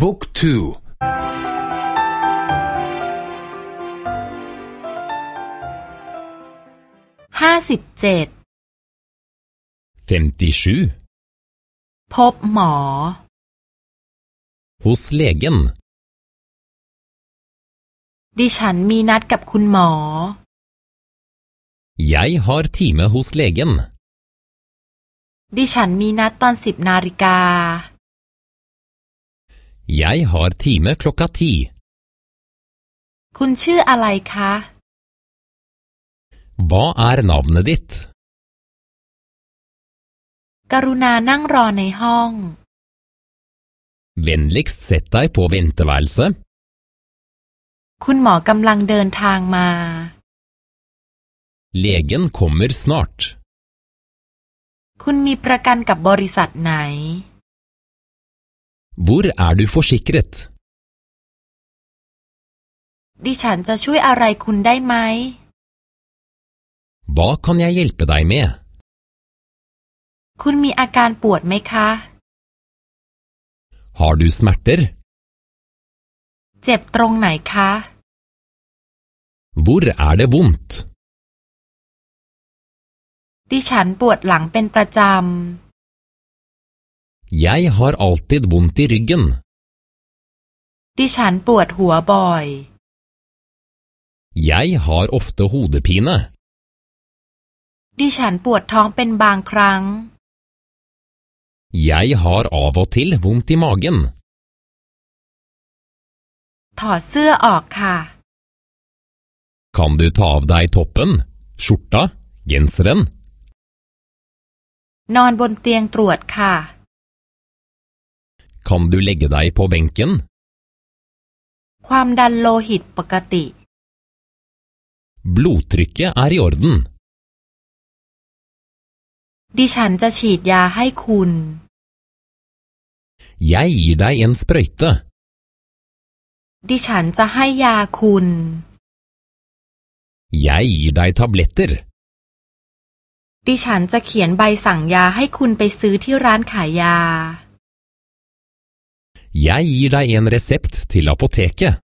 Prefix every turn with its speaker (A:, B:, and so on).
A: บุ๊กทู
B: ห้าสิบเจ็ดพบหมอ
C: hos legen
B: ดิฉันมีนัดกับคุณหมอ
C: Jeg har time hos legen
B: ดิฉันมีนัดตอนสิบนาฬิกา
C: Jeg har time klokka ti
B: คุณชื่ออะไรคะ
C: Hva er navnet ditt?
B: กรุณานั่งรอในห้อง
C: Vennligst sett deg på venteværelset.
B: คุณหมอกำลังเดินทางมา
C: Legen kommer snart.
B: คุณมีประกันกับบริษัทไหน
C: Hvor er du forsikret?
B: ดิฉันจะช่วยอะไรคุณได้ไหม
C: Hva kan jeg hjelpe deg med?
B: คุณมีอาการปวดไหมคะ
C: Har du smerter?
B: เจ็บตรงไหนคะ
C: Hvor er det vondt?
B: ดิฉันปวดหลังเป็นประจ
C: Jeg har alltid vondt i ryggen. ำ
B: ดิฉันปวดหัวบ่อย
C: Jeg har ofte hodepine.
B: ดิฉันปวดท้องเป็นบางครั้ง
C: Jeg har av og til vondt i magen.
B: ถอดเสื้อออกค่ะ
C: Kan du ta av deg toppen, skjorta, genseren?
B: นอนบนเตียงตรวจค่ะ
C: Kan du legge deg på benken?
B: ความดันโลหิตปกติ
C: Blodtrykket er i orden.
B: ดิฉันจะฉีดยาให้คุณ
C: Jeg gir deg en sprøyte.
B: ดิฉันจะให้ยาคุณ
C: Jeg gir deg tabletter.
B: ดิฉันจะเขียนใบสั่งยาให้คุณไปซื้อที่ร้านขายยา
C: Jeg gir deg en resept til apoteket.